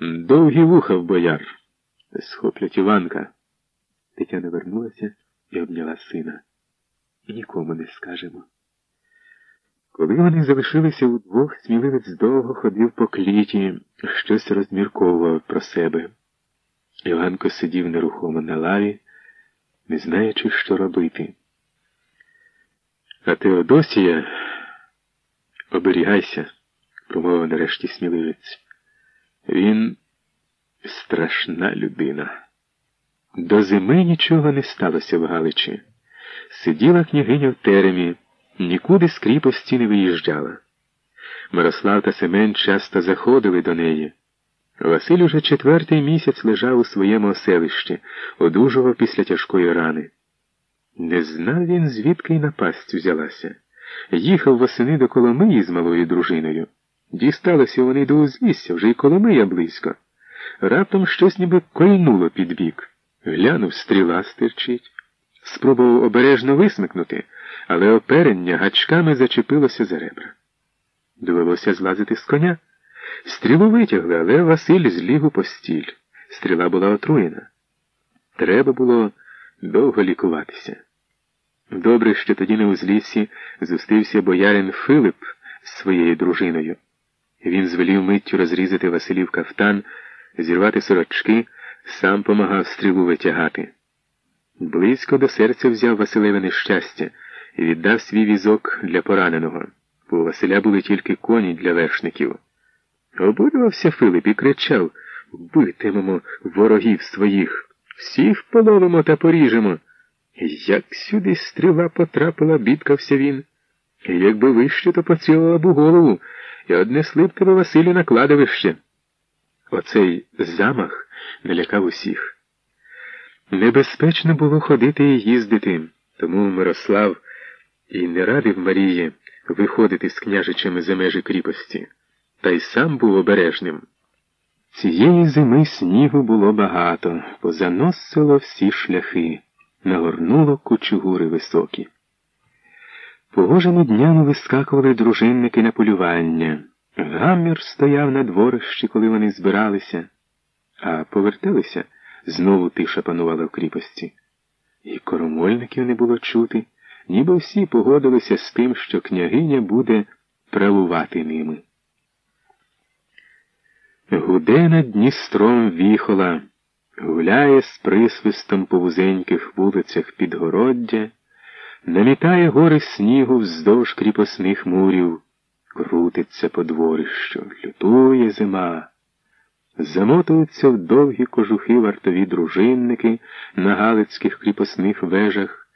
Довгі вуха в бояр. Схоплять Іванка. Тетяна вернулася і обняла сина. Нікому не скажемо. Коли вони залишилися удвох, сміливець довго ходив по кліті, щось розмірковував про себе. Іванко сидів нерухомо на лаві, не знаючи, що робити. А Теодосія, оберігайся, промовив нарешті сміливець. Він страшна людина. До зими нічого не сталося в Галичі. Сиділа княгиня в теремі, нікуди з кріпості не виїжджала. Мирослав та Семен часто заходили до неї. Василь уже четвертий місяць лежав у своєму оселищі, одужував після тяжкої рани. Не знав він, звідки й напасть взялася. Їхав восени до Коломиї з малою дружиною. Дісталися вони до узлісся, вже й Коломия близько. Раптом щось ніби кольнуло під бік. Глянув, стріла стирчить. Спробував обережно висмикнути, але оперення гачками зачепилося за ребра. Довелося злазити з коня. Стрілу витягли, але Василь зліг у постіль. Стріла була отруєна. Треба було довго лікуватися. Добре, що тоді на узліссі зустрівся боярин Филип з своєю дружиною. Він звелів миттю розрізати Василів кафтан, зірвати сорочки, сам помагав стрілу витягати. Близько до серця взяв Василеве нещастя і віддав свій візок для пораненого, у Василя були тільки коні для вершників. Обурювався Филип і кричав Вбитимемо ворогів своїх, всіх половимо та поріжемо. Як сюди стріла потрапила, бідкався він. Якби вище, то поцілила б у голову і однесли б тебе Василю на кладовище. Оцей замах налякав усіх. Небезпечно було ходити і їздити, тому Мирослав і не радив Марії виходити з княжичами за межі кріпості, та й сам був обережним. Цієї зими снігу було багато, позаносило всі шляхи, нагорнуло кучугури високі. Погожими днями вискакували дружинники на полювання. Гамір стояв на дворищі, коли вони збиралися, а поверталися, знову тиша панувала в кріпості. І коромольників не було чути, ніби всі погодилися з тим, що княгиня буде правувати ними. Гуде над Дністром віхола, гуляє з присвистом по вузеньких вулицях підгороддя, намітає гори снігу вздовж кріпосних мурів, крутиться по лютує зима. Замотуються в довгі кожухи вартові дружинники на галицьких кріпосних вежах,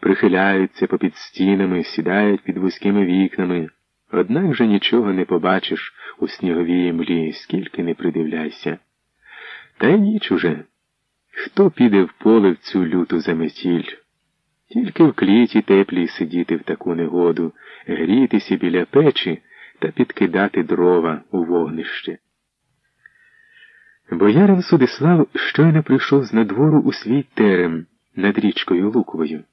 прихиляються попід стінами, сідають під вузькими вікнами. Однак же нічого не побачиш у сніговій млі, скільки не придивляйся. Та й ніч уже. Хто піде в поле в цю люту заметіль? Тільки в кліті теплій сидіти в таку негоду, грітися біля печі та підкидати дрова у вогнище. Боярин Судислав щойно прийшов з надвору у свій терем над річкою Луковою.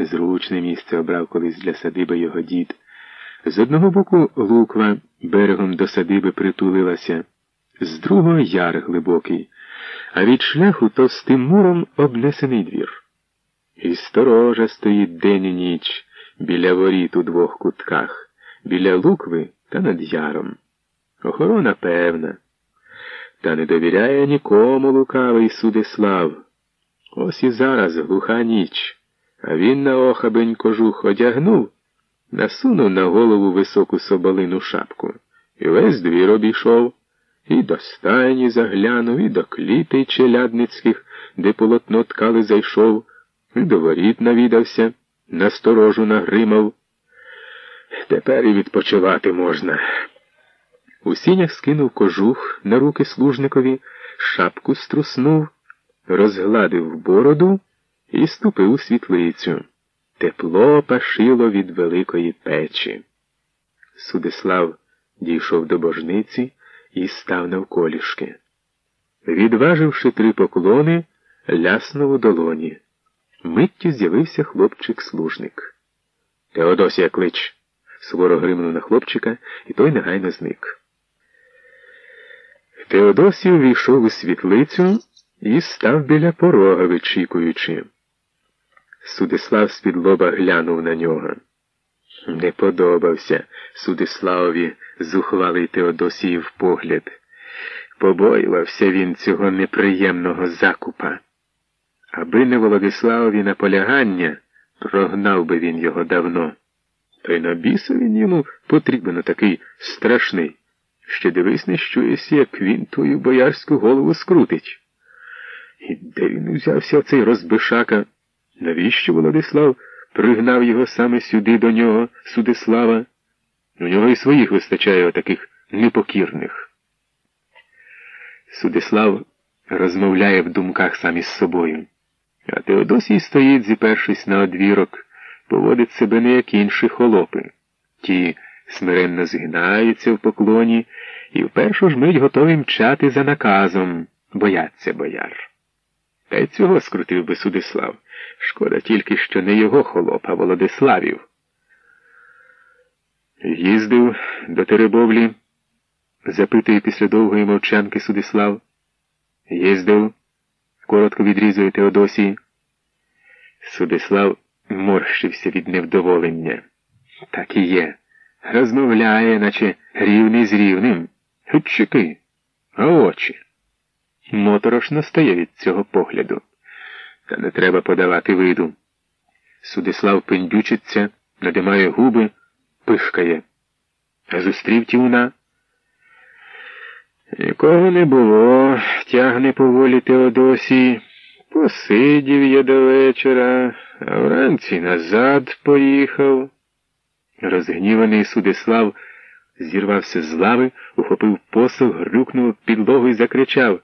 Зручне місце обрав колись для садиби його дід. З одного боку луква берегом до садиби притулилася, з другого яр глибокий, а від шляху товстим муром обнесений двір. І сторожа стоїть день і ніч біля воріт у двох кутках, біля лукви та над яром. Охорона певна. Та не довіряє нікому лукавий Судислав. Ось і зараз глуха ніч, а він на охабень кожух одягнув насунув на голову високу соболину шапку і весь двір обійшов, і до стайні заглянув, і до клітей челядницьких, де полотно ткали зайшов, до воріт навідався, насторожу нагримав. Тепер і відпочивати можна. У сінях скинув кожух на руки служникові, шапку струснув, розгладив бороду і ступив у світлицю. Тепло пашило від великої печі. Судислав дійшов до божниці і став навколішки. Відваживши три поклони, ляснув у долоні. Миттю з'явився хлопчик-служник. Теодосія клич, суворо гримнув на хлопчика, і той негайно зник. Теодосій увійшов у світлицю і став біля порога, вичікуючи. Судислав з-під лоба глянув на нього. Не подобався Судиславові зухвалий Теодосіїв погляд. Побоювався він цього неприємного закупа. Аби не Володиславові наполягання, прогнав би він його давно. Та й на біса він йому потрібен такий страшний. Ще дивись, не щуєшся, як він твою боярську голову скрутить. І де він узявся оцей розбишака? Навіщо Володислав пригнав його саме сюди до нього, Судислава? У нього і своїх вистачає отаких непокірних. Судислав розмовляє в думках сам із собою, а Теодосій стоїть, зіпершись на одвірок, поводить себе не як інші холопи. Ті смиренно згинаються в поклоні і в першу ж мить готові мчати за наказом, бояться бояр. Та й цього скрутив би Судислав. Шкода тільки, що не його холоп, а Володиславів. Їздив до Теребовлі, запитує після довгої мовчанки Судислав. Їздив, коротко відрізує Теодосій. Судислав морщився від невдоволення. Так і є. Розмовляє, наче рівний з рівним. Чеки, а очі. Моторошно стає від цього погляду. Та не треба подавати виду. Судислав пендючиться, надимає губи, пишкає. А зустрів тівна. Нікого не було, тягне поволі Теодосій. Посидів я до вечора, а вранці назад поїхав. Розгніваний Судислав зірвався з лави, ухопив посох, грюкнув підлогу і закричав